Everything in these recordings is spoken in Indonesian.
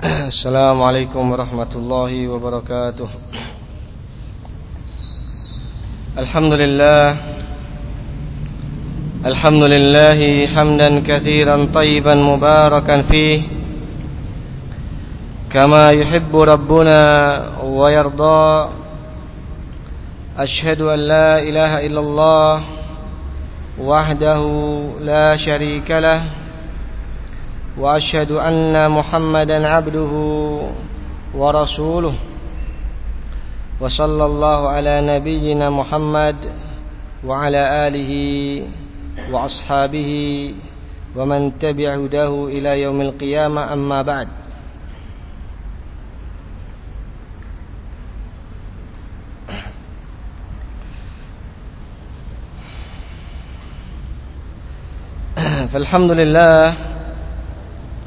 السلام عليكم ورحمة الله وبركاته. الحمد لله. الحمد لله حمدا كثيرا طيبا مباركا فيه. كما يحب ربنا ويرضى. أشهد أن لا إله إلا الله وحده لا شريك له. وأشهد أن محمدا عبده ورسوله. وصلى الله على نبينا محمد وعلى آله وأصحابه ومن تبع هداه إلى يوم القيامة. أما بعد فالحمد لله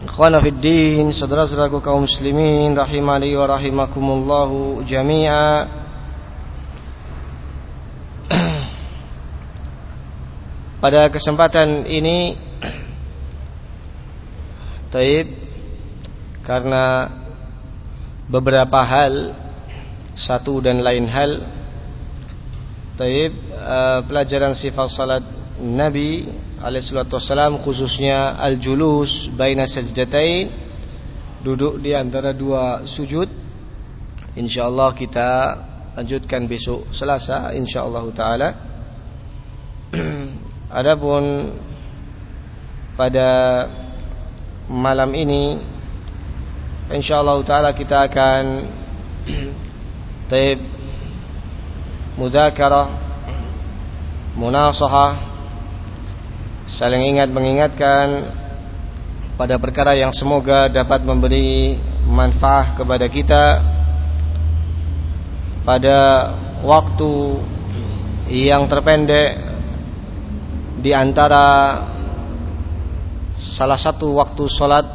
Ikhwana Fiddin Saudara-saudaraku kaum muslimin Rahimani wa rahimakumullahu jami'a. Pada kesempatan ini Taib Karena Beberapa hal Satu dan lain hal Taib uh, Pelajaran sifat salat Nabi alaihissalatu wassalam khususnya al-julus baina sajdatain duduk di antara dua sujud. Insyaallah kita lanjutkan besok Selasa insyaallah taala. Adapun pada malam ini insyaallah taala kita akan taib mudzakarah munasahah saling ingat mengingatkan pada perkara yang semoga dapat memberi manfaat kepada kita pada waktu yang terpendek di antara salah satu waktu solat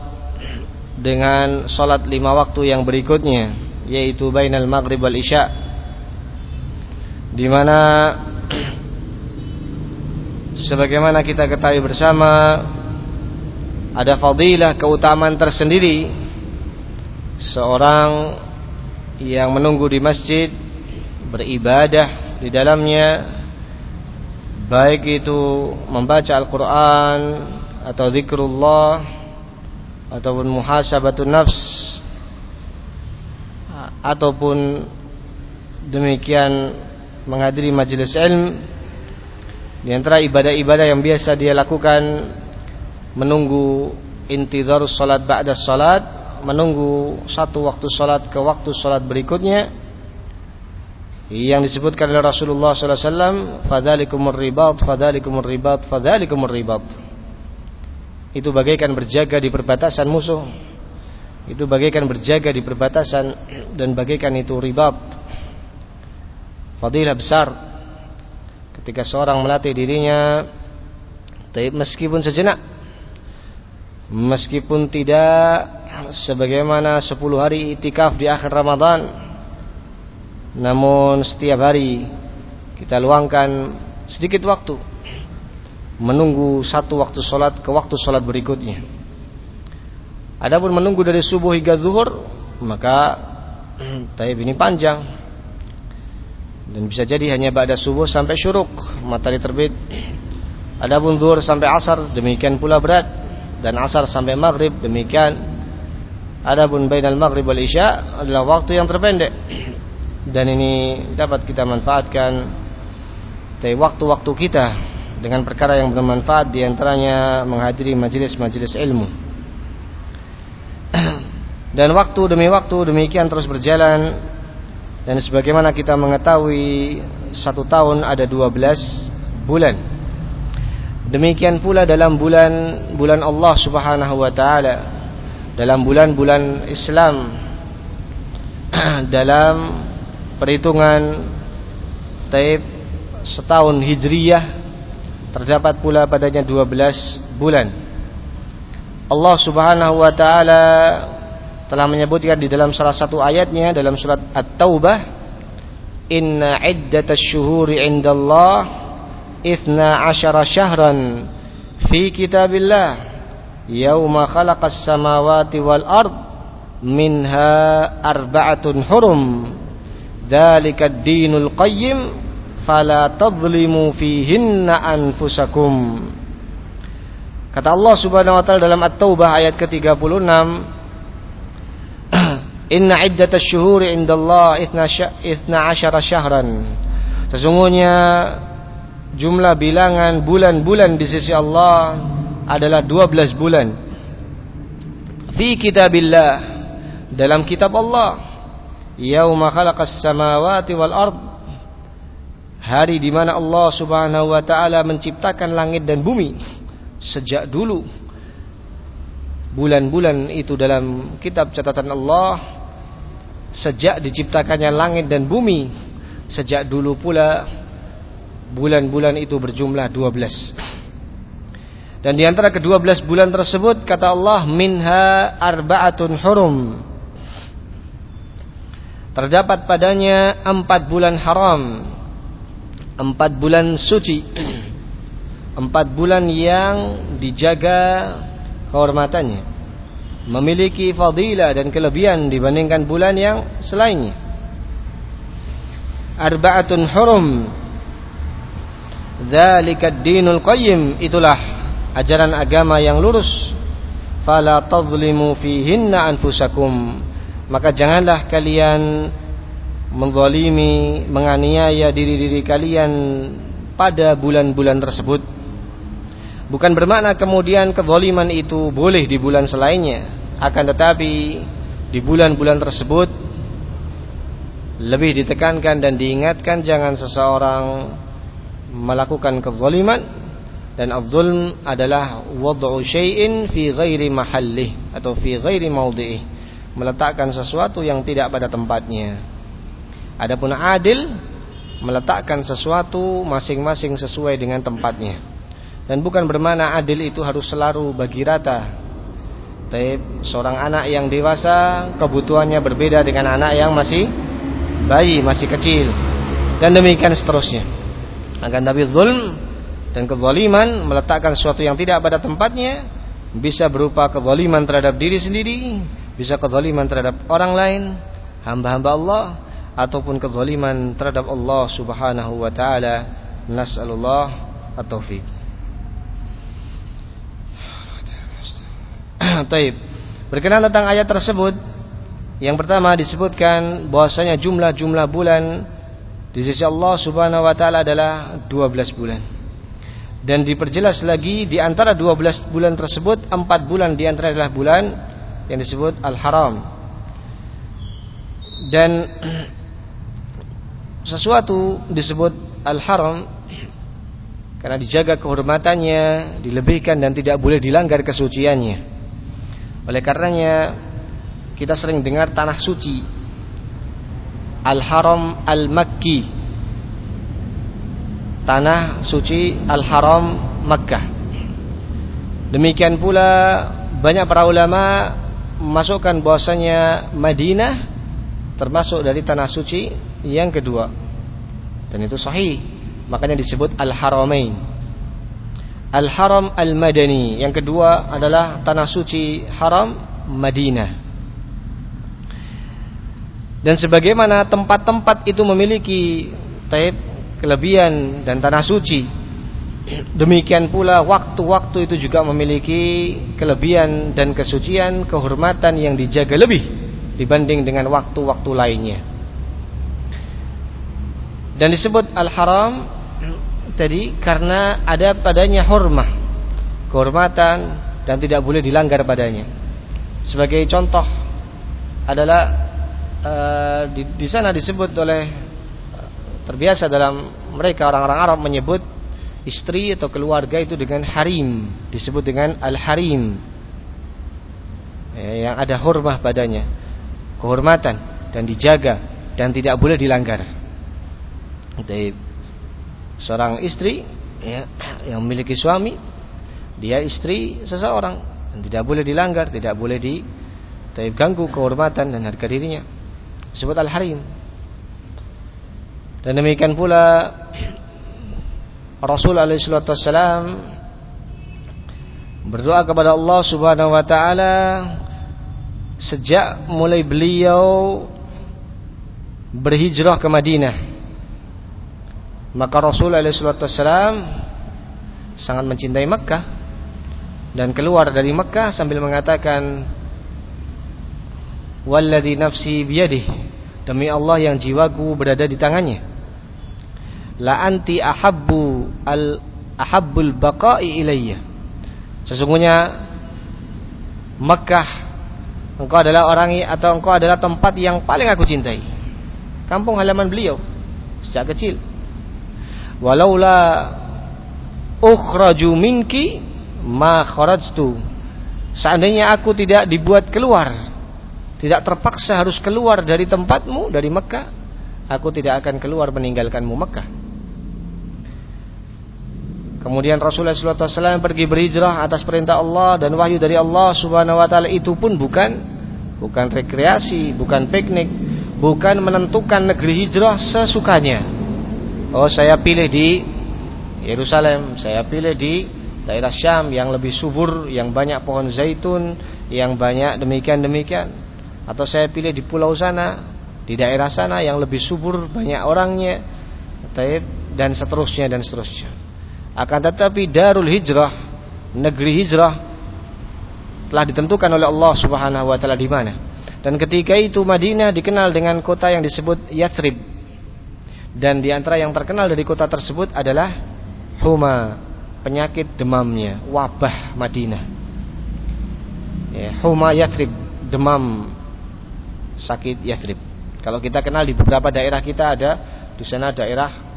dengan solat lima waktu yang berikutnya yaitu bainal maghrib wal isya di mana sebagaimana kita ketahui bersama ada fadilah keutamaan tersendiri. Seorang yang menunggu di masjid beribadah di dalamnya baik itu membaca Al-Qur'an atau zikrullah ataupun muhasabatun nafs ataupun demikian menghadiri majelis ilmu di antara ibadah-ibadah yang biasa dia lakukan menunggu intizar salat ba'da salat, menunggu satu waktu salat ke waktu salat berikutnya yang disebutkan oleh Rasulullah sallallahu alaihi wasallam, ribat, fadzalikumur ribat, fadzalikumur ribat. Itu bagaikan berjaga di perbatasan musuh. Itu bagaikan berjaga di perbatasan dan bagaikan itu ribat. Fadilah besar ketika seorang melatih dirinya meskipun sejenak meskipun tidak sebagaimana 10 hari itikaf di akhir Ramadan namun setiap hari kita luangkan sedikit waktu menunggu satu waktu sholat ke waktu sholat berikutnya. Adapun menunggu dari subuh hingga zuhur maka taib ini panjang dan bisa jadi hanya pada subuh sampai syuruk matahari terbit. Adapun zuhur sampai asar demikian pula berat. Dan asar sampai maghrib demikian. Adapun bainal maghrib wal isya adalah waktu yang terpendek. Dan ini dapat kita manfaatkan dari waktu-waktu kita dengan perkara yang bermanfaat di antaranya menghadiri majelis-majelis ilmu. Dan waktu demi waktu demikian terus berjalan dan sebagaimana kita mengetahui satu tahun ada 12 bulan. Demikian pula dalam bulan bulan Allah Subhanahu wa taala. Dalam bulan-bulan Islam dalam perhitungan taib setahun hijriyah terdapat pula padanya 12 bulan. Allah Subhanahu wa taala telah menyebutkan di dalam salah satu ayatnya dalam surat At-Taubah Inna iddatash syuhuri indallah ithna asyara syahran fi kitabillah yauma khalaqas samawati wal ard minha arba'atun hurum. Dzalika ad-dinul qayyim fala tadhlimu fihinna anfusakum. Kata Allah Subhanahu wa taala dalam At-Taubah ayat ke-36 Inna iddatash syuhuri indallah ithna asyara syahran. Sesungguhnya jumlah bilangan bulan-bulan di sisi Allah adalah 12 bulan. Fi kitabillah dalam kitab Allah. Yauma khalaqas samawati wal ard hari di mana Allah Subhanahu wa taala menciptakan langit dan bumi sejak dulu. Bulan-bulan itu dalam kitab catatan Allah sejak diciptakannya langit dan bumi sejak dulu pula bulan-bulan itu berjumlah 12 dan di antara kedua belas bulan tersebut kata Allah minha arba'atun hurum. Terdapat padanya empat bulan haram empat bulan suci empat bulan yang dijaga kehormatannya memiliki fadilah dan kelebihan dibandingkan bulan yang selainnya arba'atun hurum Dzalika dinul qayyim itulah ajaran agama yang lurus. Fala tadhlimu fihinna anfusakum. Maka janganlah kalian menzalimi, menganiaya diri-diri kalian pada bulan-bulan tersebut. Bukan bermakna kemudian kezaliman itu boleh di bulan selainnya, akan tetapi di bulan-bulan tersebut lebih ditekankan dan diingatkan jangan seseorang melakukan kezaliman dan az-zulm adalah wad'u syai'in fi ghairi mahallih atau fi ghairi maudhi'ih meletakkan sesuatu yang tidak pada tempatnya. Adapun adil meletakkan sesuatu masing-masing sesuai dengan tempatnya. Dan bukan bermakna adil itu harus selalu bagi rata tapi seorang anak yang dewasa kebutuhannya berbeda dengan anak yang masih bayi, masih kecil dan demikian seterusnya akan tapi zulm dan kezaliman meletakkan sesuatu yang tidak pada tempatnya bisa berupa kezaliman terhadap diri sendiri, bisa kezaliman terhadap orang lain, hamba-hamba Allah ataupun kezaliman terhadap Allah Subhanahu wa taala. Nas'alullah at-taufik. Taib. Berkenaan tentang ayat tersebut, yang pertama disebutkan bahwasanya jumlah-jumlah bulan di sisi Allah Subhanahu wa taala adalah 12 bulan. Dan diperjelas lagi di antara 12 bulan tersebut, 4 bulan di antara adalah bulan yang disebut Al-Haram. Dan sesuatu disebut Al-Haram karena dijaga kehormatannya, dilebihkan dan tidak boleh dilanggar kesuciannya. Oleh karenanya kita sering dengar tanah suci. Al-Haram Al-Makki. Tanah suci Al-Haram Makkah. Demikian pula banyak para ulama masukkan bahwasanya Madinah termasuk dari tanah suci yang kedua. Dan itu sahih. Makanya disebut Al-Haramain Al-Haram Al-Madani. Yang kedua adalah tanah suci haram Madinah. Dan sebagaimana tempat-tempat itu memiliki taib kelebihan dan tanah suci demikian pula waktu-waktu itu juga memiliki kelebihan dan kesucian kehormatan yang dijaga lebih dibanding dengan waktu-waktu lainnya. Dan disebut al-haram tadi karena ada padanya hormah kehormatan dan tidak boleh dilanggar padanya. Sebagai contoh adalah Eh, di, di sana disebut oleh terbiasa dalam mereka orang-orang Arab menyebut istri atau keluarga itu dengan harim disebut dengan al-harim. Ya, yang ada hormah padanya kehormatan dan dijaga dan tidak boleh dilanggar seorang istri ya, yang memiliki suami dia istri seseorang. Dan tidak boleh dilanggar tidak boleh diganggu kehormatan dan harga dirinya. Disebut al-harim. Dan demikian pula Rasul alaihi wasallam berdoa kepada Allah Subhanahu wa taala sejak mulai beliau berhijrah ke Madinah maka Rasulullah SAW sangat mencintai Mekah dan keluar dari Mekah sambil mengatakan walladzi nafsi biyadih demi Allah yang jiwaku berada di tangannya. La anti ahabbu al ahabbul baqa'i ilayya. Sesungguhnya Mekah engkau adalah orang atau engkau adalah tempat yang paling aku cintai. Kampung halaman beliau sejak kecil walaula ukhraju minki ma kharajtu. Seandainya aku tidak dibuat keluar tidak terpaksa harus keluar dari tempatmu dari Mekah aku tidak akan keluar meninggalkanmu Mekah. Kemudian Rasulullah SAW pergi berhijrah atas perintah Allah dan wahyu dari Allah Subhanahu Wa Taala. Itu pun bukan bukan rekreasi, bukan piknik, bukan menentukan negeri hijrah sesukanya. Oh saya pilih di Yerusalem, saya pilih di daerah Syam yang lebih subur, yang banyak pohon zaitun, yang banyak demikian demikian. Atau saya pilih di pulau sana, di daerah sana yang lebih subur, banyak orangnya, dan seterusnya dan seterusnya. Akan tetapi Darul Hijrah, negeri hijrah telah ditentukan oleh Allah Subhanahu wa taala di mana. Dan ketika itu Madinah dikenal dengan kota yang disebut Yathrib. Dan di antara yang terkenal dari kota tersebut adalah huma, penyakit demamnya, wabah Madinah. Ya, huma Yathrib, demam sakit Yathrib. Kalau kita kenal di beberapa daerah kita ada di sana daerah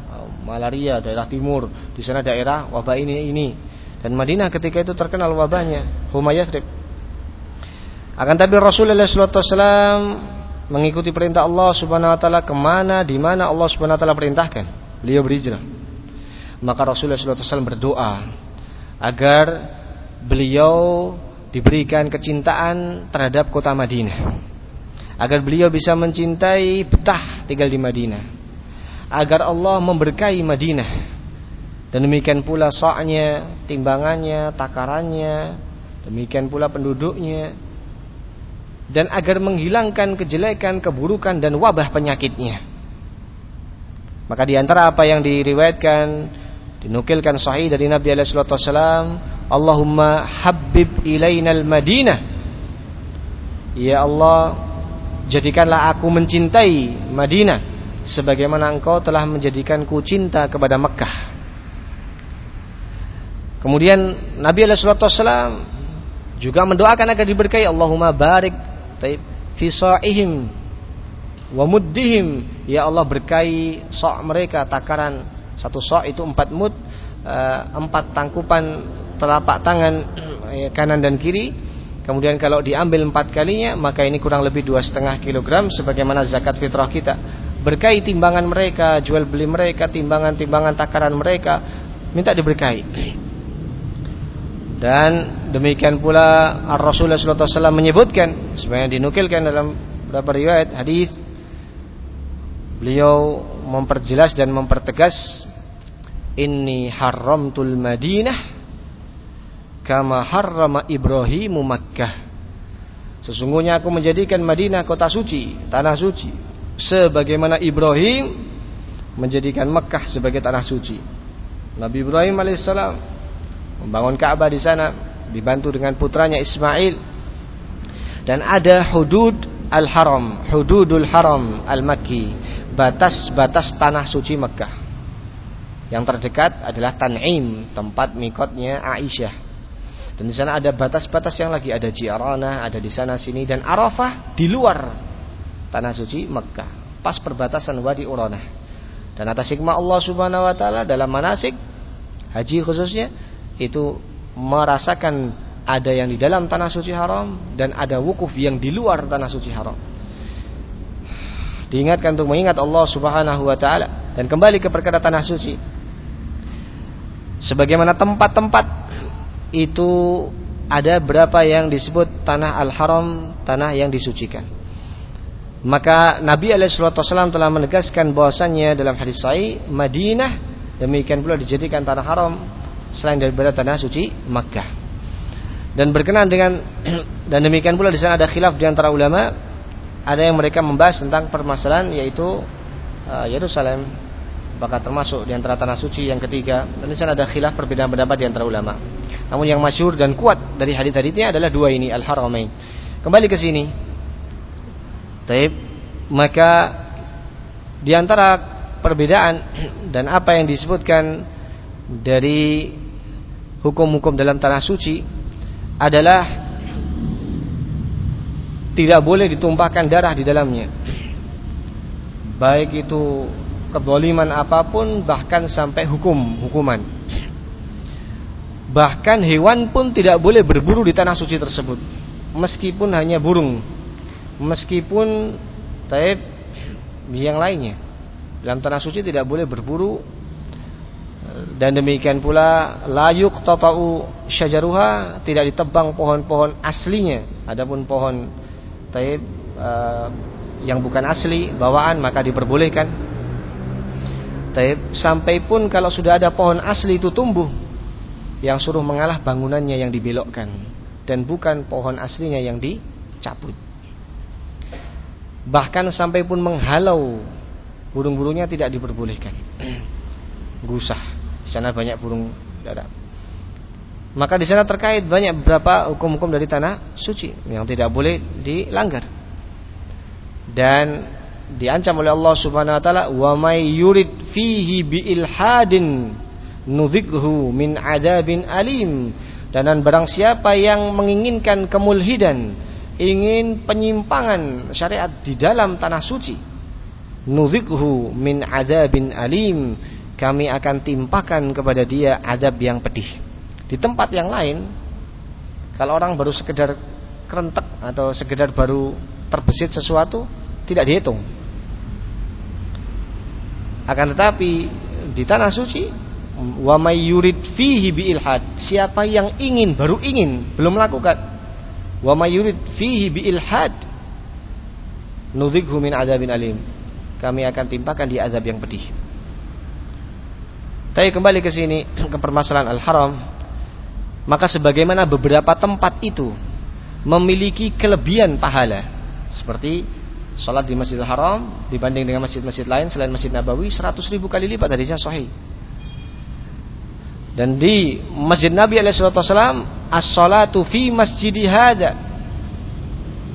malaria daerah timur di sana daerah wabah ini ini dan Madinah ketika itu terkenal wabahnya Humayatrib akan tapi Rasulullah SAW mengikuti perintah Allah Subhanahu Wa Taala ke mana di mana Allah Subhanahu Wa Taala perintahkan. Beliau berhijrah maka Rasulullah SAW berdoa agar beliau diberikan kecintaan terhadap kota Madinah. Agar beliau bisa mencintai betah tinggal di Madinah. Agar Allah memberkahi Madinah. Dan demikian pula sa'nya, timbangannya, takarannya, demikian pula penduduknya dan agar menghilangkan kejelekan, keburukan dan wabah penyakitnya. Maka di antara apa yang diriwayatkan dinukilkan sahih dari Nabi alaihi wasallam, Allahumma habib ilainal Madinah. Ya Allah, jadikanlah aku mencintai Madinah sebagaimana engkau telah menjadikanku cinta kepada Mekah. Kemudian Nabi SAW juga mendoakan agar diberkahi Allahumma barik fi sa'ihim wa muddihim. Ya Allah berkahi sok mereka. Takaran satu sok itu empat mud eh, empat tangkupan telapak tangan eh, kanan dan kiri. Kemudian kalau diambil empat kalinya maka ini kurang lebih dua setengah kilogram sebagaimana zakat fitrah kita. Berkahi timbangan mereka, jual beli mereka, timbangan-timbangan takaran mereka, minta diberkahi. Dan demikian pula Rasulullah SAW menyebutkan, sebenarnya dinukilkan dalam beberapa riwayat hadis, beliau memperjelas dan mempertegas, ini haramtul Madinah kama harrama Ibrahimu Makkah. Sesungguhnya aku menjadikan Madinah kota suci, tanah suci, sebagaimana Ibrahim menjadikan Mekah sebagai tanah suci. Nabi Ibrahim alaihissalam membangun Ka'bah di sana dibantu dengan putranya Ismail dan ada hudud al-haram, hududul haram al-makki, batas-batas tanah suci Mekah. Yang terdekat adalah Tan'im, tempat mikotnya Aisyah. Dan di sana ada batas-batas yang lagi ada Jiarana, ada di sana sini dan Arafah di luar tanah suci Mekah pas perbatasan Wadi Uranah dan atas hikmah Allah Subhanahu wa taala dalam manasik haji khususnya itu merasakan ada yang di dalam tanah suci haram dan ada wukuf yang di luar tanah suci haram. Diingatkan untuk mengingat Allah Subhanahu wa taala. Dan kembali ke perkara tanah suci. Sebagaimana tempat-tempat itu ada berapa yang disebut tanah al-haram tanah yang disucikan. Maka Nabi Alaihissalam telah menegaskan bahwasannya dalam hadis Sahih Madinah demikian pula dijadikan tanah haram selain daripada tanah suci Makkah. Dan berkenaan dengan Dan demikian pula di sana ada khilaf di antara ulama, ada yang mereka membahas tentang permasalahan yaitu uh, Yerusalem apakah termasuk di antara tanah suci yang ketiga dan di sana ada khilaf perbedaan pendapat di antara ulama. Namun yang masyhur dan kuat dari hadis-hadisnya adalah dua ini al-haramain. Kembali ke sini. Taib, maka di antara perbedaan dan apa yang disebutkan dari hukum-hukum dalam tanah suci adalah tidak boleh ditumpahkan darah di dalamnya. Baik itu kedoliman apa pun bahkan sampai hukum hukuman bahkan hewan pun tidak boleh berburu di tanah suci tersebut meskipun hanya burung meskipun taib yang lainnya dalam tanah suci tidak boleh berburu dan demikian pula layuk tatau syajaruha tidak ditebang pohon-pohon aslinya adapun pohon taib uh, yang bukan asli bawaan maka diperbolehkan Taib, sampai pun kalau sudah ada pohon asli itu tumbuh yang suruh mengalah bangunannya yang dibelokkan dan bukan pohon aslinya yang dicabut. Bahkan sampai pun menghalau burung-burungnya tidak diperbolehkan. Gusah. Di sana banyak burung darat. Maka di sana terkait banyak beberapa hukum-hukum dari tanah suci yang tidak boleh dilanggar. Dan diancam oleh Allah Subhanahu wa taala wa may yurid fihi bi ilhadin nudzighu min adabin alim dan barang siapa yang menginginkan kemulhidan ingin penyimpangan syariat di dalam tanah suci nudzighu min adabin alim kami akan timpakan kepada dia azab yang pedih di tempat yang lain kalau orang baru sekedar kerentek atau sekedar baru terbesit sesuatu tidak dihitung akan tetapi di tanah suci wa may yurid fihi bi ilhad. Siapa yang ingin baru ingin belum melakukan. Wa may yurid fihi bi ilhad nudzighu min adzabin alim. Kami akan timpakan di azab yang pedih. Tapi kembali ke sini ke permasalahan al-haram, maka sebagaimana beberapa tempat itu memiliki kelebihan pahala seperti Salat di Masjidil Haram dibanding dengan masjid-masjid lain selain Masjid Nabawi 100 ribu kali lipat hadisnya sahih. Dan di Masjid Nabi Alaihissalam as-salatu fi masjidi hada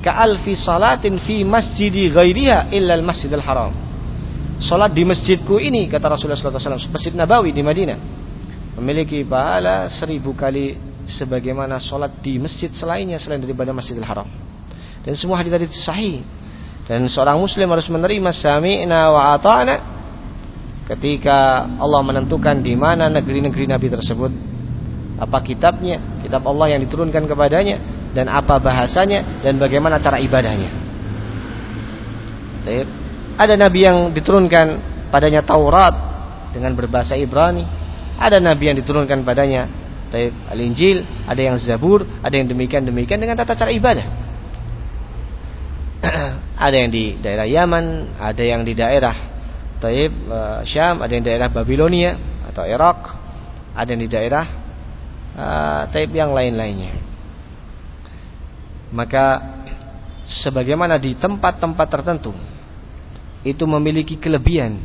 ka alfi salatin fi masjidi ghairiha illa al-masjidil haram. Salat di masjidku ini kata Rasulullah SAW Masjid Nabawi di Madinah memiliki pahala seribu kali sebagaimana salat di masjid selainnya selain daripada Masjidil Haram. Dan semua hadis tadi sahih dan seorang muslim harus menerima sami'na wa ata'na ketika Allah menentukan di mana negeri-negeri Nabi tersebut apa kitabnya, kitab Allah yang diturunkan kepadanya dan apa bahasanya dan bagaimana cara ibadahnya. Ada nabi yang diturunkan padanya Taurat dengan berbahasa Ibrani, ada nabi yang diturunkan padanya Al-Injil, ada yang Zabur, ada yang demikian-demikian dengan tata cara ibadah. ada yang di daerah Yaman, ada yang di daerah Taib, uh, Syam, ada yang di daerah Babilonia atau Irak, ada yang di daerah uh, Taib yang lain-lainnya. Maka sebagaimana di tempat-tempat tertentu itu memiliki kelebihan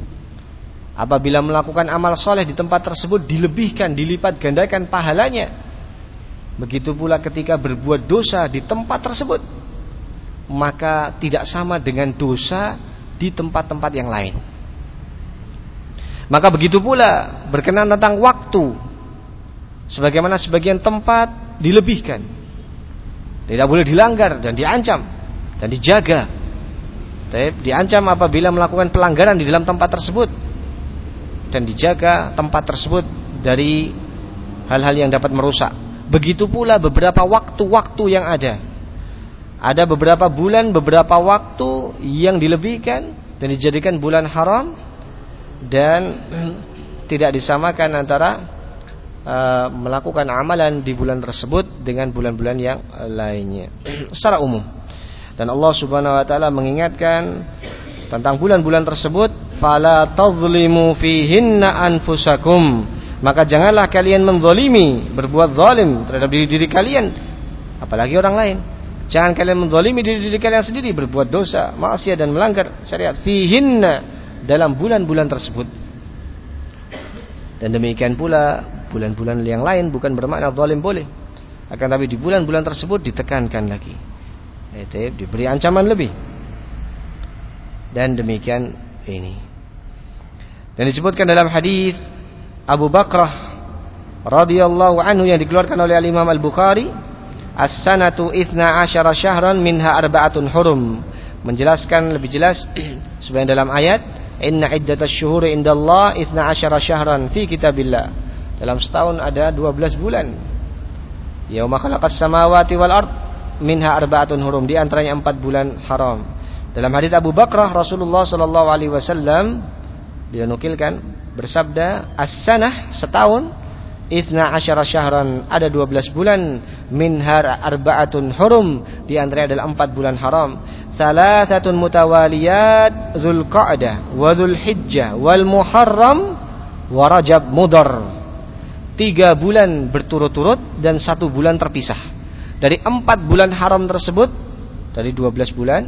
apabila melakukan amal soleh di tempat tersebut dilebihkan, dilipat gandakan pahalanya. Begitu pula ketika berbuat dosa di tempat tersebut maka tidak sama dengan dosa di tempat-tempat yang lain. Maka begitu pula berkenan tentang waktu. Sebagaimana sebagian tempat dilebihkan. Tidak boleh dilanggar dan diancam dan dijaga. Diancam apabila melakukan pelanggaran di dalam tempat tersebut dan dijaga tempat tersebut dari hal-hal yang dapat merusak. Begitu pula beberapa waktu-waktu yang ada ada beberapa bulan, beberapa waktu yang dilebihkan dan dijadikan bulan haram dan tidak disamakan antara uh, melakukan amalan di bulan tersebut dengan bulan-bulan yang lainnya secara umum. Dan Allah Subhanahu wa taala mengingatkan tentang bulan-bulan tersebut, fala tadhlimu fihinna anfusakum. Maka janganlah kalian menzalimi, berbuat zalim terhadap diri diri kalian, apalagi orang lain Jangan kalian menzalimi diri diri kalian sendiri berbuat dosa, maksiat dan melanggar syariat fihinna dalam bulan-bulan tersebut. Dan demikian pula bulan-bulan yang lain bukan bermakna zalim boleh. Akan tapi di bulan-bulan tersebut ditekankan lagi. Itu diberi ancaman lebih. Dan demikian ini. Dan disebutkan dalam hadis Abu Bakrah radhiyallahu anhu yang dikeluarkan oleh Al Imam Al Bukhari As-sanatu ithna asyara syahran minha arba'atun hurum Menjelaskan lebih jelas Sebenarnya dalam ayat Inna iddatash syuhuri indallah ithna asyara syahran fi kitabillah Dalam setahun ada 12 bulan Yawma khalaqas samawati wal ard Minha arba'atun hurum. Di antaranya 4 bulan haram. Dalam hadis Abu Bakrah Rasulullah sallallahu alaihi wasallam dia nukilkan bersabda as-sanah setahun Isna asyara syahran Ada 12 bulan Minhar arba'atun hurum. Di antaranya adalah 4 bulan haram. Salasatun mutawaliyat Zulqa'dah Wa Zulhijjah Wal Muharram Wa Rajab Mudar. Tiga bulan berturut-turut Dan satu bulan terpisah Dari empat bulan haram tersebut Dari 12 bulan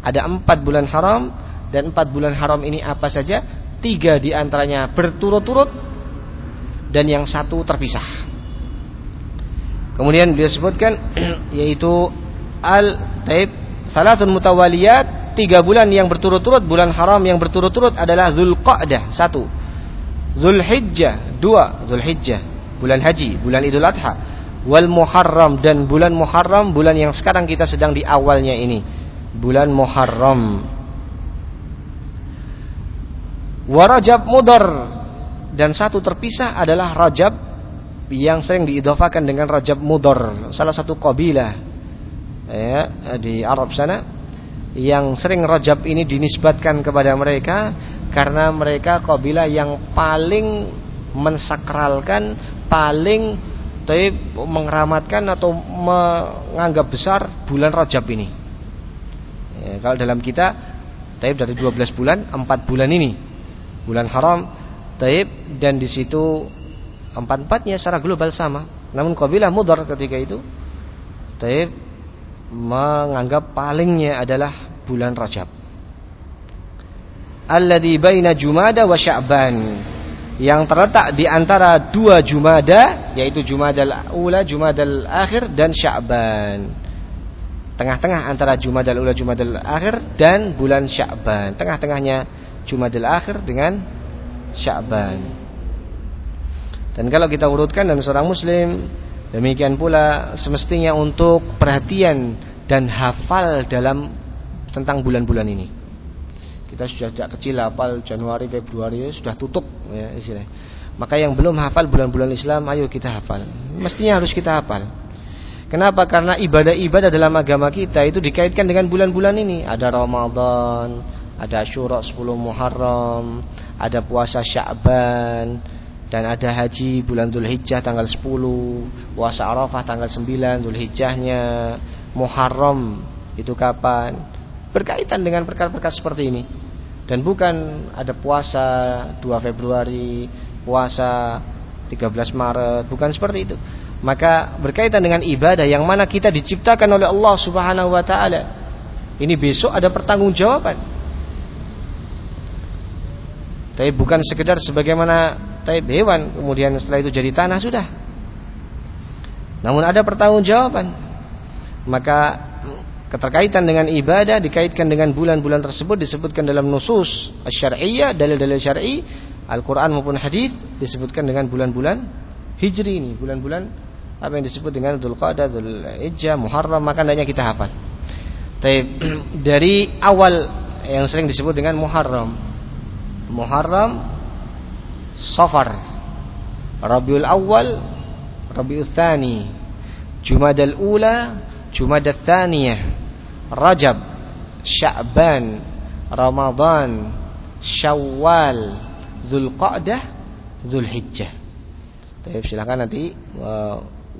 Ada empat bulan haram Dan empat bulan haram ini apa saja? Tiga di antaranya berturut-turut dan yang satu terpisah. Kemudian dia sebutkan yaitu al taib salasun mutawaliyat tiga bulan yang berturut-turut bulan haram yang berturut-turut adalah Zulqa'dah satu. Zulhijjah dua. Zulhijjah bulan haji bulan Idul Adha wal Muharram dan bulan Muharram bulan yang sekarang kita sedang di awalnya ini. Bulan Muharram. Warajab Mudar dan satu terpisah adalah Rajab yang sering diidofakan dengan Rajab Mudor salah satu kabilah ya, di Arab sana yang sering Rajab ini dinisbatkan kepada mereka karena mereka kabilah yang paling mensakralkan paling taib mengeramatkan atau menganggap besar bulan Rajab ini ya, kalau dalam kita taib dari 12 bulan 4 bulan ini bulan haram Taib dan di situ empat-empatnya secara global sama. Namun kabilah Mudar ketika itu Taib menganggap palingnya adalah bulan Rajab. Alladzi baina Jumada wa Sya'ban yang terletak di antara dua Jumada yaitu Jumadal Ula, Jumadal Akhir dan Sya'ban. Tengah-tengah antara Jumadal Ula, Jumadal Akhir dan bulan Sya'ban. Tengah-tengahnya Jumadal Akhir dengan Sya'ban. Dan kalau kita urutkan dan seorang muslim demikian pula semestinya untuk perhatian dan hafal dalam tentang bulan-bulan ini. Kita sudah sejak kecil hafal Januari, Februari sudah tutup ya istilahnya. Maka yang belum hafal bulan-bulan Islam ayo kita hafal. Mestinya harus kita hafal. Kenapa? Karena ibadah-ibadah dalam agama kita itu dikaitkan dengan bulan-bulan ini. Ada Ramadan, ada Syura 10 Muharram, ada puasa Sya'ban dan ada haji bulan Dzulhijjah tanggal 10, puasa Arafah tanggal 9 Dzulhijjahnya, Muharram itu kapan? Berkaitan dengan perkara-perkara seperti ini. Dan bukan ada puasa 2 Februari, puasa 13 Maret, bukan seperti itu. Maka berkaitan dengan ibadah yang mana kita diciptakan oleh Allah Subhanahu wa taala. Ini besok ada pertanggungjawaban tapi bukan sekedar sebagaimana taib hewan kemudian setelah itu jadi tanah sudah. Namun ada pertanggungjawaban. Maka keterkaitan dengan ibadah dikaitkan dengan bulan-bulan tersebut disebutkan dalam nusus syar'iyyah dalil-dalil syar'i Al-Qur'an maupun hadis disebutkan dengan bulan-bulan hijri ini, bulan-bulan apa yang disebut dengan Dzulqa'dah, Dzulhijjah, Muharram, maka hendaknya kita hafal. Tapi dari awal yang sering disebut dengan Muharram. Muharram Safar. Rabiul Awal Rabiul Thani. Jumadal Ula Jumadal Thaniyah Rajab Sya'ban Ramadan Syawal Zulqa'dah Zulhijjah Tapi silakan nanti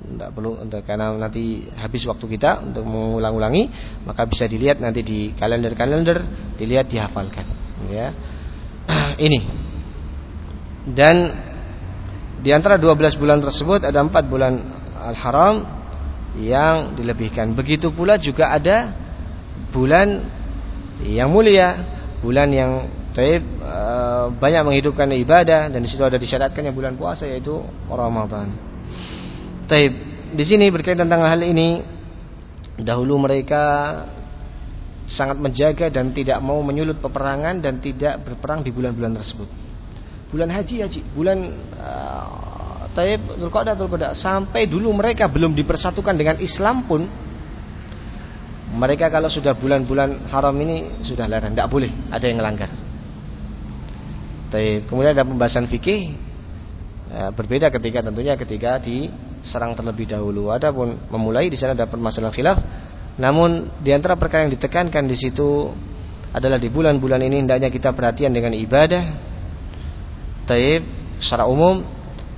tidak perlu karena nanti habis waktu kita untuk mengulang-ulangi maka bisa dilihat nanti di kalender-kalender dilihat dihafalkan ya ini. Dan di antara 12 bulan tersebut ada 4 bulan al-haram yang dilebihkan. Begitu pula juga ada bulan yang mulia, bulan yang taib, e, banyak menghidupkan ibadah dan di situ ada disyaratkannya bulan puasa yaitu Ramadan. Taib. Di sini berkaitan tentang hal ini dahulu mereka sangat menjaga dan tidak mau menyulut peperangan dan tidak berperang di bulan-bulan tersebut. Bulan haji haji, bulan uh, Taib Dzulqa'dah Dzulqa'dah sampai dulu mereka belum dipersatukan dengan Islam pun mereka kalau sudah bulan-bulan haram ini sudah larang, tidak boleh ada yang melanggar. Kemudian ada pembahasan fikih ya, berbeda ketika tentunya ketika diserang terlebih dahulu. Adapun memulai di sana ada permasalahan khilaf. Namun di antara perkara yang ditekankan di situ adalah di bulan-bulan ini hendaknya kita perhatian dengan ibadah Taib secara umum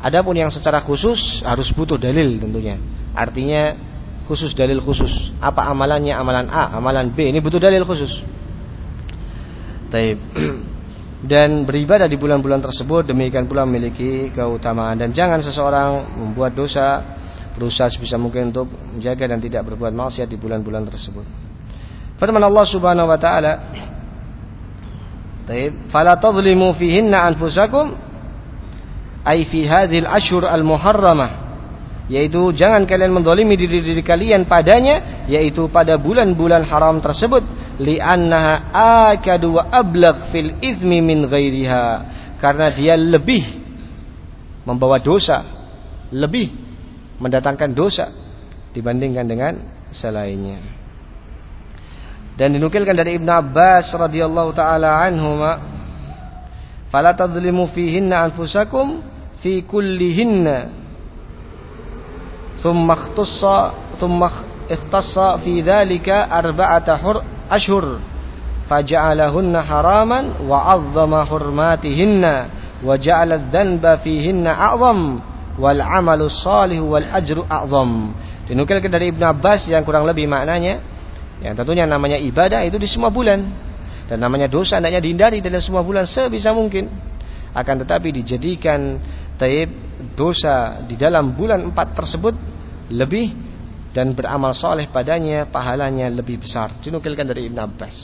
adapun yang secara khusus harus butuh dalil tentunya. Artinya khusus dalil khusus. Apa amalannya amalan A, amalan B ini butuh dalil khusus. Taib. Dan beribadah di bulan-bulan tersebut demikian pula memiliki keutamaan dan jangan seseorang membuat dosa berusaha sebisa mungkin untuk menjaga dan tidak berbuat maksiat di bulan-bulan tersebut. Firman Allah Subhanahu wa taala fala tadhlimu fihinna anfusakum ay fi hadhil ashhur al-muharramah yaitu jangan kalian mendolimi diri diri kalian padanya yaitu pada bulan-bulan haram tersebut. Li'annaha akadu wa ablagh fil izmi min ghairiha. Karena dia lebih membawa dosa lebih mendatangkan dosa dibandingkan dengan selainnya. Dan dinukilkan dari Ibn Abbas radhiyallahu taala anhuma fala tadhlimu fihinna anfusakum fi kullihinna thumma ikhtassa thumma ikhtassa fi dhalika arba'ata ashhur faja'alahunna haraman wa 'azzama hurmatihinna wa ja'ala adh-dhanba fihinna a'zam wal 'amalu salih dinukilkan dari Ibn Abbas yang kurang lebih maknanya yang tentunya namanya ibadah itu di semua bulan. Dan namanya dosa hendaknya dihindari dalam semua bulan sebisa mungkin. Akan tetapi dijadikan taib dosa di dalam bulan empat tersebut lebih dan beramal soleh padanya pahalanya lebih besar. Dinukilkan dari Ibn Abbas.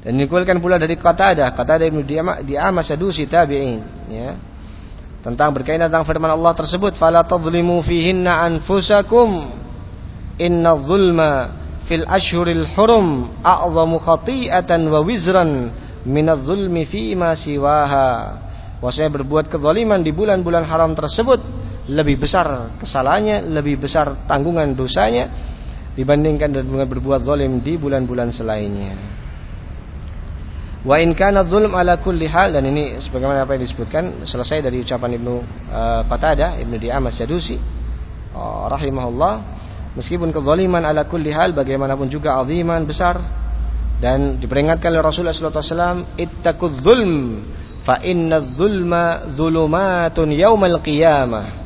Dan dinukilkan pula dari Qatadah, Qatadah Ibn Di'amah Sadusi tabi'in, ya. Tentang berkaitan tentang firman Allah tersebut, "Fala tadhlimu fihinna anfusakum." inna zulma fil ashuril hurum a'zamu khati'atan wa wizran minaz zulmi fi ma siwaha Bahwasanya berbuat kezaliman di bulan-bulan haram tersebut lebih besar kesalahannya, lebih besar tanggungan dosanya dibandingkan dengan berbuat zalim di bulan-bulan selainnya. Wa in kana zulm ala kulli hal dan ini sebagaimana apa yang disebutkan selesai dari ucapan Ibnu uh, Ibnu Di'amah Sadusi uh, rahimahullah Meskipun kezaliman ala kulli hal bagaimanapun juga aziman besar dan diperingatkan oleh Rasulullah sallallahu alaihi wasallam zulm fa inna zulma zulumatun yaumal qiyamah.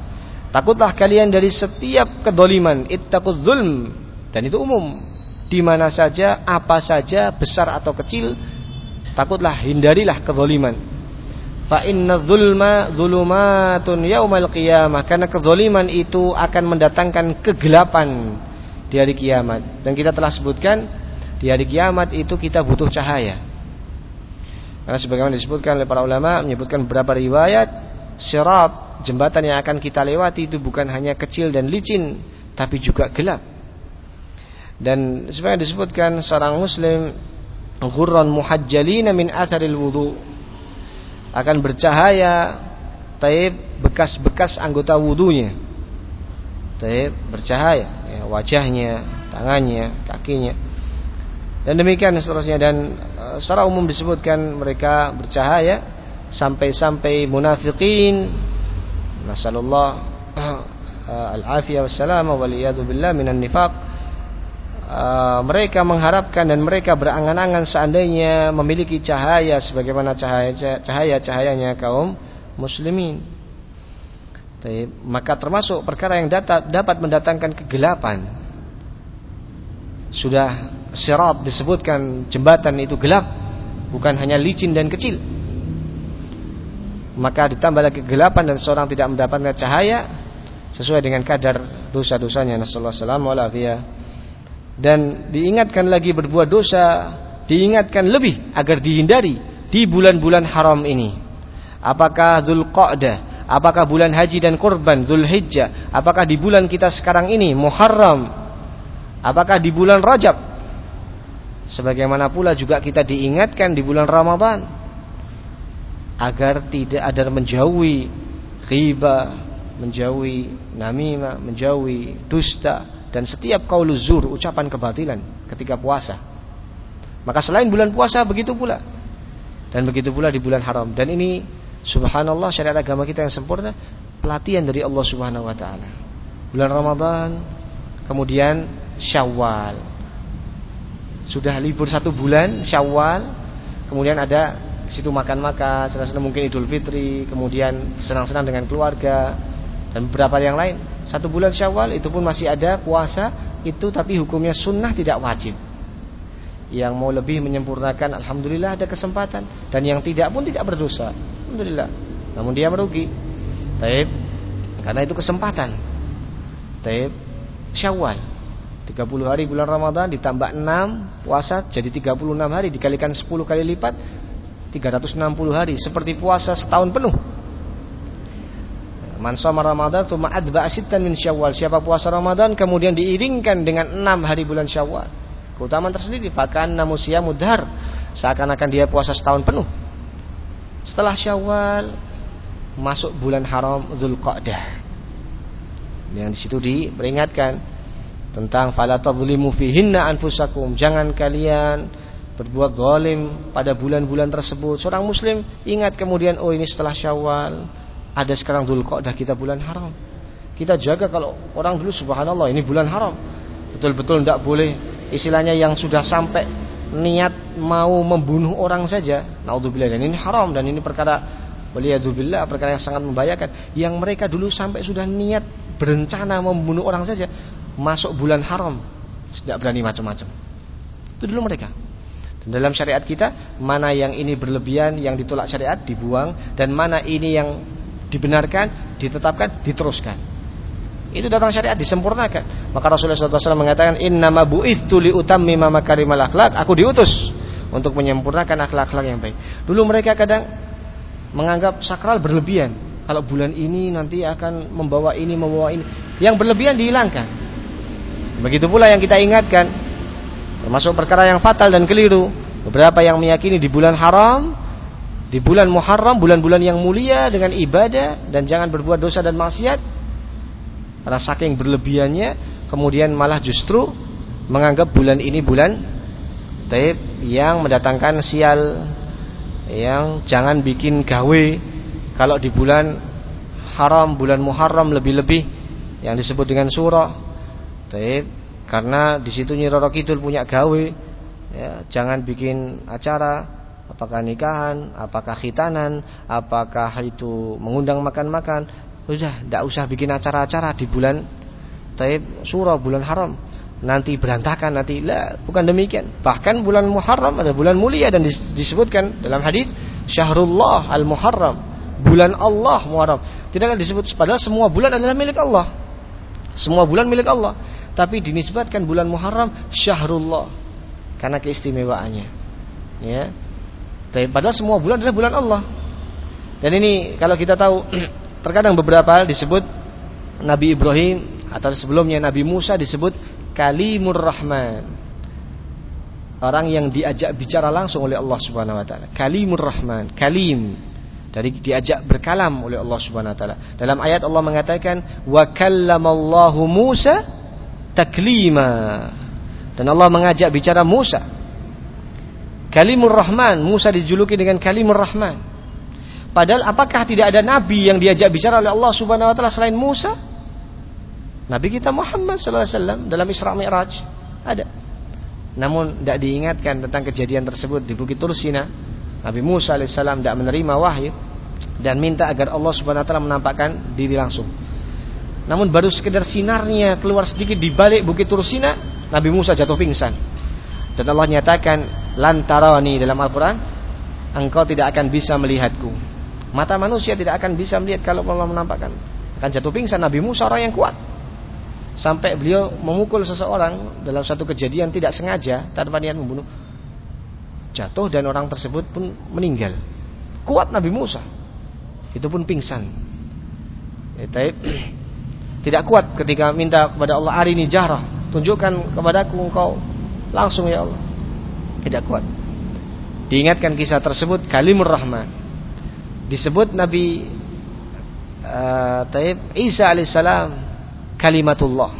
Takutlah kalian dari setiap kedoliman ittaquz zulm dan itu umum di mana saja apa saja besar atau kecil takutlah hindarilah kezaliman Fa inna zulma zulumatun yaumal qiyamah karena kezaliman itu akan mendatangkan kegelapan di hari kiamat. Dan kita telah sebutkan di hari kiamat itu kita butuh cahaya. Karena sebagaimana disebutkan oleh para ulama menyebutkan beberapa riwayat sirat jembatan yang akan kita lewati itu bukan hanya kecil dan licin tapi juga gelap. Dan sebagaimana disebutkan seorang muslim ghurran muhajjalina min atharil wudu. Akan bercahaya taib bekas-bekas anggota wudhunya taib bercahaya ya, wajahnya tangannya kakinya. Dan demikian seterusnya. Dan secara umum disebutkan mereka bercahaya sampai-sampai munafikin nasallallahu e, al-afiyah wassalam waliyadu billah minan nifaq Uh, mereka mengharapkan dan mereka berangan-angan seandainya memiliki cahaya sebagaimana cahaya cahaya cahayanya kaum muslimin. Maka termasuk perkara yang dapat mendatangkan kegelapan. Sudah sirat disebutkan jembatan itu gelap, bukan hanya licin dan kecil. Maka ditambah lagi kegelapan dan seorang tidak mendapatkan cahaya, sesuai dengan kadar dosa-dosanya nasallahu alaihi dan diingatkan lagi berbuat dosa diingatkan lebih agar dihindari di bulan-bulan haram ini apakah Zulqa'dah apakah bulan haji dan kurban Zulhijjah apakah di bulan kita sekarang ini Muharram apakah di bulan Rajab sebagaimana pula juga kita diingatkan di bulan Ramadan agar tidak ada menjauhi riba menjauhi namimah, menjauhi dusta dan setiap kaulu zur, ucapan kebatilan ketika puasa. Maka selain bulan puasa begitu pula. Dan begitu pula di bulan haram. Dan ini subhanallah syariat agama kita yang sempurna pelatihan dari Allah Subhanahu wa taala. Bulan Ramadan, kemudian Syawal. Sudah libur satu bulan Syawal, kemudian ada situ makan-makan, senang-senang mungkin Idul Fitri, kemudian senang-senang dengan keluarga, dan beberapa yang lain. Satu bulan syawal itu pun masih ada puasa itu tapi hukumnya sunnah tidak wajib. Yang mau lebih menyempurnakan Alhamdulillah ada kesempatan. Dan yang tidak pun tidak berdosa Alhamdulillah. Namun dia merugi. Taib. Karena itu kesempatan. Taib. Syawal 30 hari bulan Ramadan ditambah 6 puasa jadi 36 hari dikalikan 10 kali lipat 360 hari seperti puasa setahun penuh Man Ramadan tsumma adba sittan min Syawal. Siapa puasa Ramadan kemudian diiringkan dengan enam hari bulan Syawal. Keutamaan tersendiri fakan namusia mudhar. Seakan-akan dia puasa setahun penuh. Setelah Syawal masuk bulan haram Zulqa'dah. Yang di situ diperingatkan tentang fala tadhlimu fihinna anfusakum. Jangan kalian berbuat zalim pada bulan-bulan tersebut. Seorang muslim ingat kemudian oh ini setelah Syawal ada sekarang Dzulqa'dah kita bulan haram. Kita jaga kalau orang dulu subhanallah ini bulan haram. Betul-betul tidak boleh istilahnya yang sudah sampai niat mau membunuh orang saja. Naudzubillah dan ini haram dan ini perkara waliyadzubillah perkara yang sangat membahayakan. Yang mereka dulu sampai sudah niat berencana membunuh orang saja masuk bulan haram tidak berani macam-macam. Itu dulu mereka. Dan dalam syariat kita mana yang ini berlebihan yang ditolak syariat dibuang dan mana ini yang dibenarkan, ditetapkan, diteruskan. Itu datang syariat disempurnakan. Maka Rasulullah SAW mengatakan, Inna ma bu'ithu li utammima makarimal akhlak. Aku diutus untuk menyempurnakan akhlak-akhlak yang baik. Dulu mereka kadang menganggap sakral berlebihan. Kalau bulan ini nanti akan membawa ini, membawa ini. Yang berlebihan dihilangkan. Begitu pula yang kita ingatkan. Termasuk perkara yang fatal dan keliru. Beberapa yang meyakini di bulan haram di bulan Muharram, bulan-bulan yang mulia dengan ibadah dan jangan berbuat dosa dan maksiat. Karena saking berlebihannya, kemudian malah justru menganggap bulan ini bulan taib yang mendatangkan sial, yang jangan bikin gawe. Kalau di bulan haram, bulan Muharram lebih-lebih yang disebut dengan surah. Taib karena di situ Nyi Roro Kidul punya gawe. Ya, jangan bikin acara apakah nikahan, apakah khitanan, apakah itu mengundang makan-makan, sudah tidak usah bikin acara-acara di bulan Taib surah bulan haram. Nanti berantakan nanti lah bukan demikian. Bahkan bulan Muharram ada bulan mulia dan disebutkan dalam hadis Syahrullah al-Muharram, bulan Allah Muharram. Tidaklah disebut padahal semua bulan adalah milik Allah. Semua bulan milik Allah, tapi dinisbatkan bulan Muharram Syahrullah karena keistimewaannya. Ya, tapi padahal semua bulan adalah bulan Allah. Dan ini kalau kita tahu terkadang beberapa disebut Nabi Ibrahim atau sebelumnya Nabi Musa disebut Kalimur Rahman. Orang yang diajak bicara langsung oleh Allah Subhanahu wa taala. Kalimur Rahman, kalim dari diajak berkalam oleh Allah Subhanahu wa taala. Dalam ayat Allah mengatakan wa kallamallahu Musa taklima. Dan Allah mengajak bicara Musa Kalimur Rahman, Musa dijuluki dengan Kalimur Rahman. Padahal apakah tidak ada nabi yang diajak bicara oleh Allah Subhanahu wa taala selain Musa? Nabi kita Muhammad sallallahu alaihi wasallam dalam Isra Mi'raj ada. Namun tidak diingatkan tentang kejadian tersebut di Bukit Tursina. Nabi Musa alaihissalam tidak menerima wahyu dan minta agar Allah Subhanahu wa taala menampakkan diri langsung. Namun baru sekedar sinarnya keluar sedikit di balik Bukit Tursina, Nabi Musa jatuh pingsan. Dan Allah nyatakan lantarani dalam Al-Quran Engkau tidak akan bisa melihatku. Mata manusia tidak akan bisa melihat Kalau Allah menampakkan. Akan jatuh pingsan Nabi Musa orang yang kuat. Sampai beliau memukul seseorang dalam satu kejadian tidak sengaja tanpa niat membunuh. Jatuh dan orang tersebut pun meninggal. Kuat Nabi Musa. Itu pun pingsan. Ya, tidak kuat ketika minta kepada Allah arini jarah tunjukkan kepadaku engkau langsung ya Allah. Tidak kuat. Diingatkan kisah tersebut kalimur rahman. Disebut Nabi uh, Taib Isa alaihissalam kalimatullah.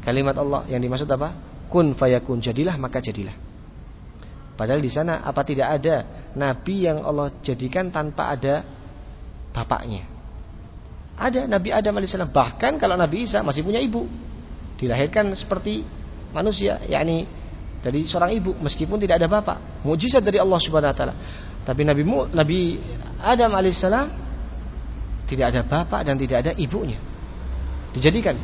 Kalimat Allah yang dimaksud apa? Kun fayakun jadilah maka jadilah. Padahal di sana apa tidak ada nabi yang Allah jadikan tanpa ada bapaknya ada Nabi Adam alaihissalam. Bahkan kalau Nabi Isa masih punya ibu, dilahirkan seperti manusia, yakni dari seorang ibu meskipun tidak ada bapak. Mujizat dari Allah Subhanahu wa taala. Tapi Nabi Nabi Adam alaihissalam tidak ada bapak dan tidak ada ibunya. Dijadikan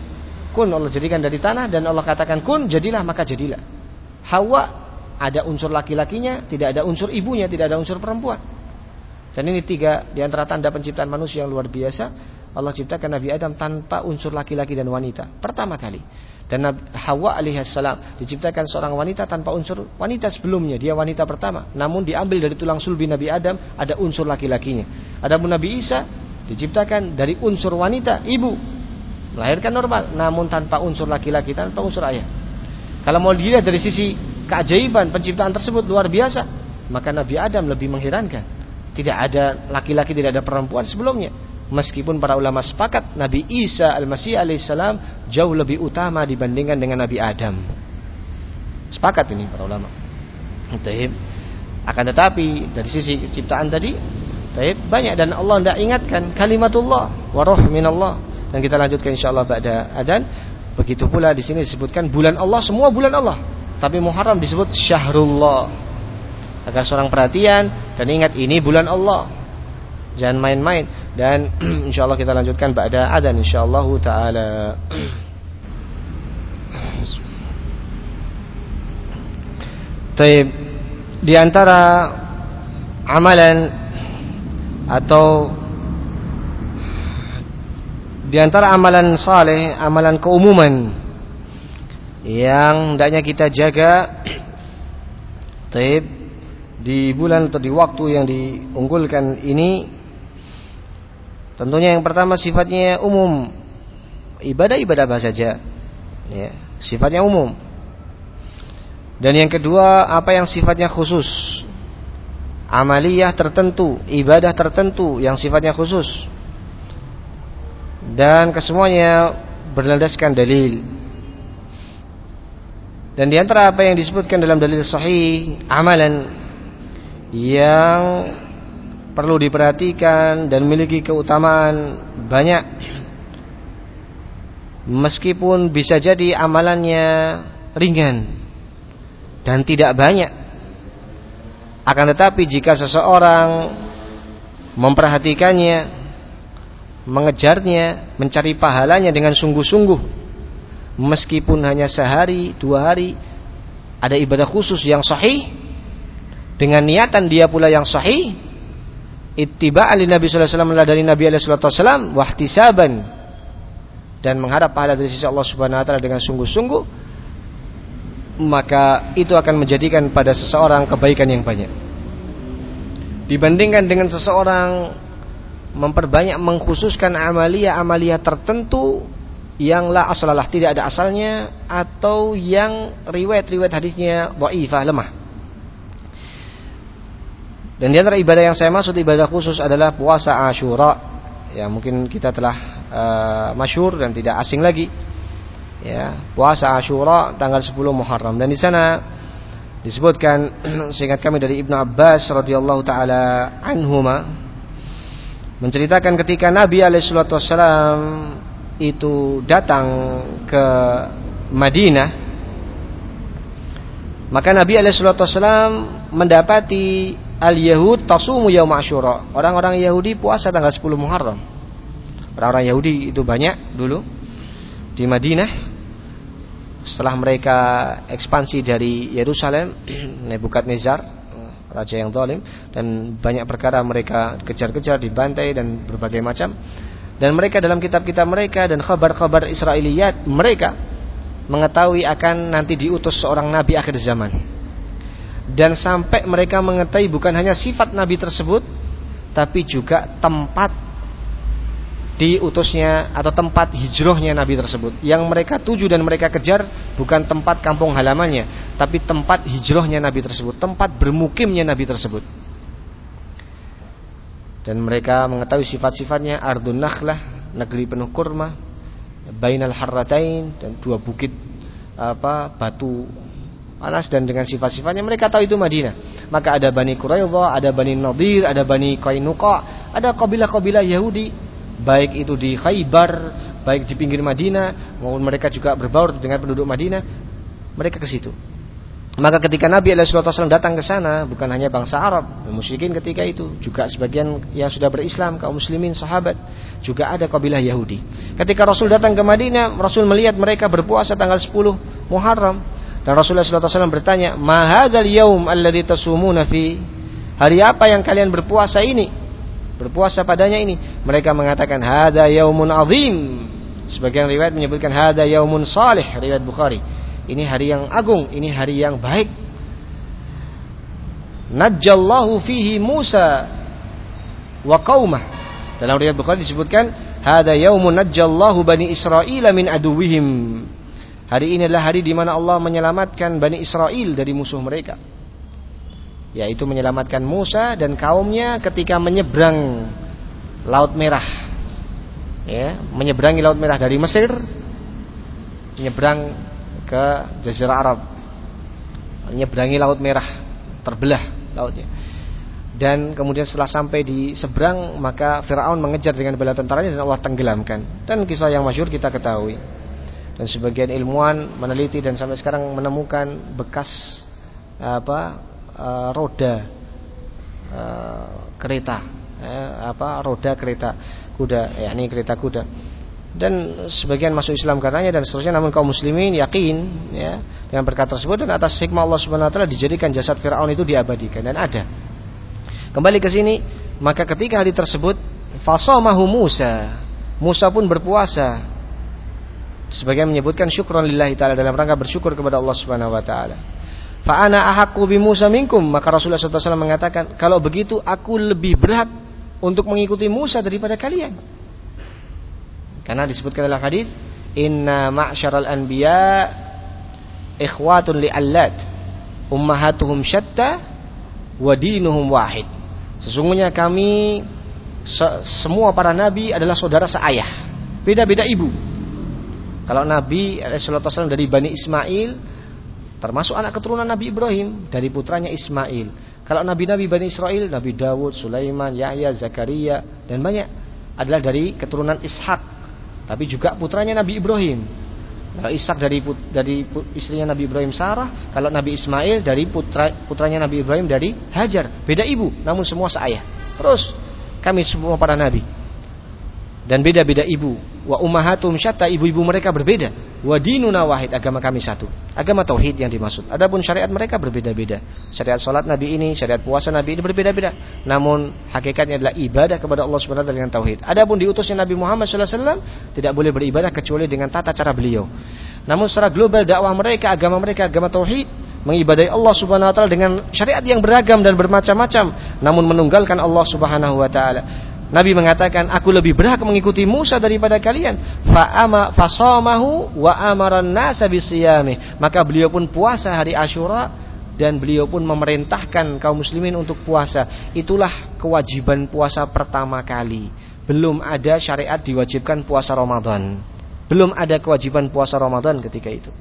kun Allah jadikan dari tanah dan Allah katakan kun jadilah maka jadilah. Hawa ada unsur laki-lakinya, tidak ada unsur ibunya, tidak ada unsur perempuan. Dan ini tiga di antara tanda penciptaan manusia yang luar biasa Allah ciptakan Nabi Adam tanpa unsur laki-laki dan wanita. Pertama kali. Dan Nabi Hawa alaihissalam diciptakan seorang wanita tanpa unsur wanita sebelumnya. Dia wanita pertama. Namun diambil dari tulang sulbi Nabi Adam ada unsur laki-lakinya. Adapun Nabi Isa diciptakan dari unsur wanita ibu. Melahirkan normal namun tanpa unsur laki-laki tanpa unsur ayah. Kalau mau dilihat dari sisi keajaiban penciptaan tersebut luar biasa. Maka Nabi Adam lebih mengherankan. Tidak ada laki-laki tidak ada perempuan sebelumnya Meskipun para ulama sepakat Nabi Isa Al-Masih alaihissalam jauh lebih utama dibandingkan dengan Nabi Adam. Sepakat ini para ulama. Taib. Akan tetapi dari sisi ciptaan tadi, taib banyak dan Allah tidak ingatkan kalimatullah wa minallah. Dan kita lanjutkan insyaallah pada adzan. Begitu pula di sini disebutkan bulan Allah semua bulan Allah. Tapi Muharram disebut syahrullah. Agar seorang perhatian dan ingat ini bulan Allah. Jangan main-main dan insyaallah kita lanjutkan pada adzan insyaallah taala. Taib di antara amalan atau di antara amalan saleh, amalan keumuman yang hendaknya kita jaga Taib di bulan atau di waktu yang diunggulkan ini Tentunya yang pertama sifatnya umum. Ibadah-ibadah apa saja. Ya, sifatnya umum. Dan yang kedua, apa yang sifatnya khusus. Amaliyah tertentu, ibadah tertentu yang sifatnya khusus. Dan kesemuanya berlandaskan dalil. Dan di antara apa yang disebutkan dalam dalil sahih, amalan yang perlu diperhatikan dan memiliki keutamaan banyak. Meskipun bisa jadi amalannya ringan dan tidak banyak. Akan tetapi jika seseorang memperhatikannya mengejarnya mencari pahalanya dengan sungguh-sungguh meskipun hanya sehari dua hari ada ibadah khusus yang sahih dengan niatan dia pula yang sahih ittiba'an li Nabi sallallahu alaihi wasallam dari Nabi alaihi wasallam wahtisaban. Dan mengharap pahala dari sisi Allah Subhanahu wa taala dengan sungguh-sungguh maka itu akan menjadikan pada seseorang kebaikan yang banyak. Dibandingkan dengan seseorang memperbanyak mengkhususkan amalia-amalia tertentu yang la aslalah tidak ada asalnya atau yang riwayat-riwayat hadisnya dhaifah lemah dan di antara ibadah yang saya maksud ibadah khusus adalah puasa Ashura. Ya, mungkin kita telah uh, masyhur dan tidak asing lagi. Ya, puasa Ashura tanggal 10 Muharram dan di sana disebutkan seingat kami dari Ibnu Abbas radhiyallahu taala anhuma menceritakan ketika Nabi alaihi wasallam itu datang ke Madinah maka Nabi alaihi wasallam mendapati al-Yahud tasumu yaum Asyura. Orang-orang Yahudi puasa tanggal 10 Muharram. Orang-orang Yahudi itu banyak dulu di Madinah. Setelah mereka ekspansi dari Yerusalem, Nebukadnezar, raja yang zalim dan banyak perkara mereka kejar-kejar, dibantai dan berbagai macam. dan mereka dalam kitab-kitab mereka dan kabar-kabar Israiliyat mereka mengetahui akan nanti diutus seorang nabi akhir zaman dan sampai mereka mengetahui bukan hanya sifat nabi tersebut tapi juga tempat diutusnya atau tempat hijrahnya Nabi tersebut. Yang mereka tuju dan mereka kejar bukan tempat kampung halamannya, tapi tempat hijrahnya Nabi tersebut, tempat bermukimnya Nabi tersebut. Dan mereka mengetahui sifat-sifatnya Ardun Nakhlah, negeri penuh kurma, Bainal Harratain dan dua bukit apa batu panas dan dengan sifat-sifatnya mereka tahu itu Madinah. Maka ada Bani Quraidah, ada Bani Nadir, ada Bani Qainuqa, ada kabilah-kabilah Yahudi baik itu di Khaybar, baik di pinggir Madinah, maupun mereka juga berbaur dengan penduduk Madinah, mereka ke situ. Maka ketika Nabi SAW datang ke sana, bukan hanya bangsa Arab, musyrikin ketika itu, juga sebagian yang sudah berislam, kaum muslimin, sahabat, juga ada kabilah Yahudi. Ketika Rasul datang ke Madinah, Rasul melihat mereka berpuasa tanggal 10 Muharram, dan Rasulullah SAW bertanya, Mahadal yaum alladhi tasumuna fi? Hari apa yang kalian berpuasa ini? berpuasa padanya ini. Mereka mengatakan hada yaumun azim. Sebagian riwayat menyebutkan hada yaumun salih. Riwayat Bukhari. Ini hari yang agung ini hari yang baik. Najjallahu fihi Musa wa qaumah. Dalam riwayat Bukhari disebutkan hada yaumun najjallahu bani Israel min aduwihim hari ini adalah hari di mana Allah menyelamatkan bani Israel dari musuh mereka yaitu menyelamatkan Musa dan kaumnya ketika menyeberang Laut Merah. Ya, menyeberangi Laut Merah dari Mesir menyeberang ke Jazirah Arab. Menyeberangi Laut Merah, terbelah lautnya. Dan kemudian setelah sampai di seberang maka Firaun mengejar dengan bala tentaranya dan Allah tenggelamkan. Dan kisah yang masyhur kita ketahui. Dan sebagian ilmuwan meneliti dan sampai sekarang menemukan bekas apa uh, roda uh, kereta. Eh, apa roda kereta kuda yakni kereta kuda. Dan sebagian masuk Islam karenanya dan seterusnya. Namun kaum muslimin yakin ya dengan berkata tersebut dan atas hikmah Allah Subhanahu wa taala dijadikan jasad Firaun itu diabadikan. Dan ada. Kembali ke sini, maka ketika hari tersebut fasamahu Musa, Musa pun berpuasa. Sebagian menyebutkan syukron lillahi taala dalam rangka bersyukur kepada Allah Subhanahu wa taala. Fa'ana ahakku bi Musa minkum. Maka Rasulullah SAW mengatakan, kalau begitu aku lebih berat untuk mengikuti Musa daripada kalian. Karena disebutkan dalam hadis, Inna ma'syaral anbiya ikhwatun li'allat ummahatuhum syatta wa dinuhum wahid. Sesungguhnya kami se semua para nabi adalah saudara seayah. Beda-beda ibu. Kalau Nabi SAW dari Bani Ismail Termasuk anak keturunan Nabi Ibrahim dari putranya Ismail. Kalau nabi-nabi Bani Israel, Nabi Dawud, Sulaiman, Yahya, Zakaria dan banyak adalah dari keturunan Ishak. Tapi juga putranya Nabi Ibrahim. Kalau Ishak dari dari istrinya Nabi Ibrahim Sarah, kalau Nabi Ismail dari putra putranya Nabi Ibrahim dari Hajar. Beda ibu, namun semua seayah. Terus kami semua para nabi dan beda-beda ibu. Wa ummahatum syatta, ibu-ibu mereka berbeda. Wa dinuna wahid, agama kami satu. Agama tauhid yang dimaksud. Adapun syariat mereka berbeda-beda. Syariat salat Nabi ini, syariat puasa Nabi ini berbeda-beda. Namun hakikatnya adalah ibadah kepada Allah Subhanahu wa taala dengan tauhid. Adapun diutusnya Nabi Muhammad sallallahu alaihi wasallam tidak boleh beribadah kecuali dengan tata cara beliau. Namun secara global dakwah mereka, agama mereka agama tauhid, mengibadai Allah Subhanahu wa taala dengan syariat yang beragam dan bermacam-macam, namun menunggalkan Allah Subhanahu wa taala. Nabi mengatakan, aku lebih berhak mengikuti Musa daripada kalian. Fa'ama fasamahu wa amaran nasa. Maka beliau pun puasa hari Ashura dan beliau pun memerintahkan kaum muslimin untuk puasa. Itulah kewajiban puasa pertama kali. Belum ada syariat diwajibkan puasa Ramadan. Belum ada kewajiban puasa Ramadan ketika itu.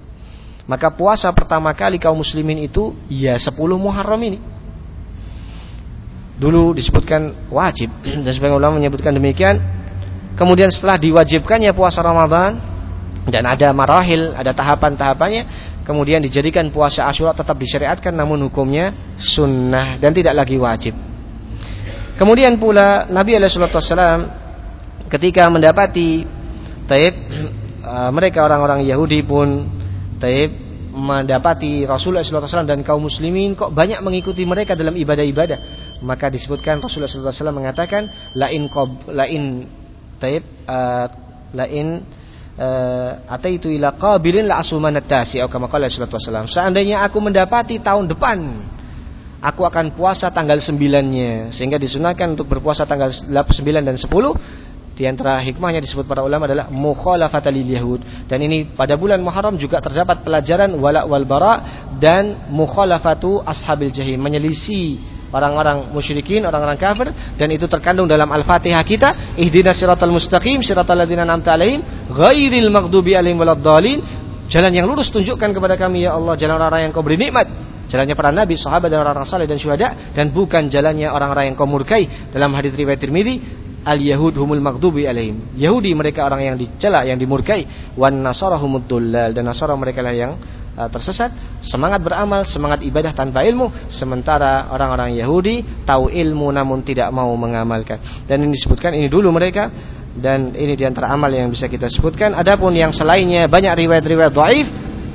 Maka puasa pertama kali kaum muslimin itu ya 10 Muharram ini dulu disebutkan wajib dan sebagian ulama menyebutkan demikian. Kemudian setelah diwajibkannya puasa Ramadan dan ada marahil, ada tahapan-tahapannya, kemudian dijadikan puasa Asyura tetap disyariatkan namun hukumnya sunnah dan tidak lagi wajib. Kemudian pula Nabi SAW ketika mendapati taib eh, mereka orang-orang Yahudi pun taib mendapati Rasulullah SAW dan kaum muslimin kok banyak mengikuti mereka dalam ibadah-ibadah maka disebutkan Rasulullah SAW mengatakan lain lain taib uh, lain uh, ataitu ila qabilin la asumanat tasi atau kama qala sallallahu Seandainya aku mendapati tahun depan aku akan puasa tanggal 9-nya sehingga disunahkan untuk berpuasa tanggal 9 dan 10 di antara hikmahnya disebut para ulama adalah mukhalafatal yahud. Dan ini pada bulan Muharram juga terdapat pelajaran wala wal bara dan mukhalafatu ashabil jahim menyelisih orang-orang musyrikin, orang-orang kafir dan itu terkandung dalam Al-Fatihah kita ihdinas siratal mustaqim siratal ladzina an'amta alaihim ghairil maghdubi alaihim waladdallin. Jalan yang lurus tunjukkan kepada kami ya Allah jalan orang-orang yang kau beri nikmat. Jalannya para nabi, sahabat dan orang-orang saleh dan syuhada dan bukan jalannya orang-orang yang kau murkai. Dalam hadis riwayat Tirmizi al-yahud humul maghdubi alaihim. Yahudi mereka orang yang dicela, yang dimurkai, wan nasara humud dan nasara mereka lah yang tersesat, semangat beramal, semangat ibadah tanpa ilmu, sementara orang-orang Yahudi tahu ilmu namun tidak mau mengamalkan. Dan ini disebutkan ini dulu mereka dan ini di antara amal yang bisa kita sebutkan. Adapun yang selainnya banyak riwayat-riwayat dhaif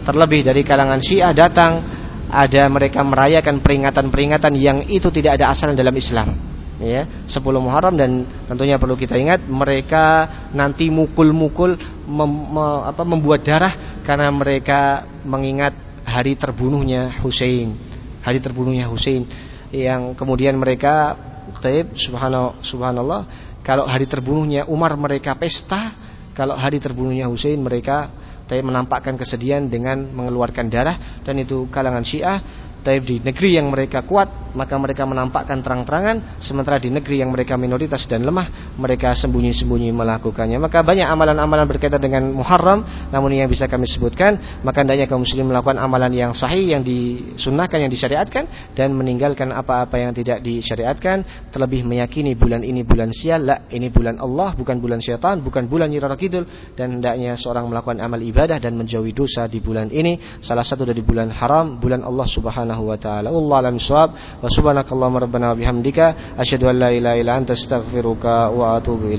terlebih dari kalangan Syiah datang ada mereka merayakan peringatan-peringatan yang itu tidak ada asalnya dalam Islam ya 10 Muharram dan tentunya perlu kita ingat mereka nanti mukul-mukul mem, me, membuat darah karena mereka mengingat hari terbunuhnya Hussein hari terbunuhnya Hussein yang kemudian mereka taib subhanallah, subhanallah kalau hari terbunuhnya Umar mereka pesta kalau hari terbunuhnya Hussein mereka taib menampakkan kesedihan dengan mengeluarkan darah dan itu kalangan Syiah tapi di negeri yang mereka kuat maka mereka menampakkan terang-terangan. Sementara di negeri yang mereka minoritas dan lemah mereka sembunyi-sembunyi melakukannya. Maka banyak amalan-amalan berkaitan dengan Muharram namun yang bisa kami sebutkan maka hendaknya kaum muslim melakukan amalan yang sahih yang disunnahkan yang disyariatkan dan meninggalkan apa-apa yang tidak disyariatkan. Terlebih meyakini bulan ini bulan sial lah ini bulan Allah bukan bulan syaitan bukan bulan Nyirara Kidul. Dan hendaknya seorang melakukan amal ibadah dan menjauhi dosa di bulan ini. Salah satu dari bulan haram bulan Allah Subhanahu subhanahu wa ta'ala. Wallahu alam suwab wa subhanakallahumma rabbana bihamdika. Asyhadu an la ilaha illa anta astaghfiruka wa atubu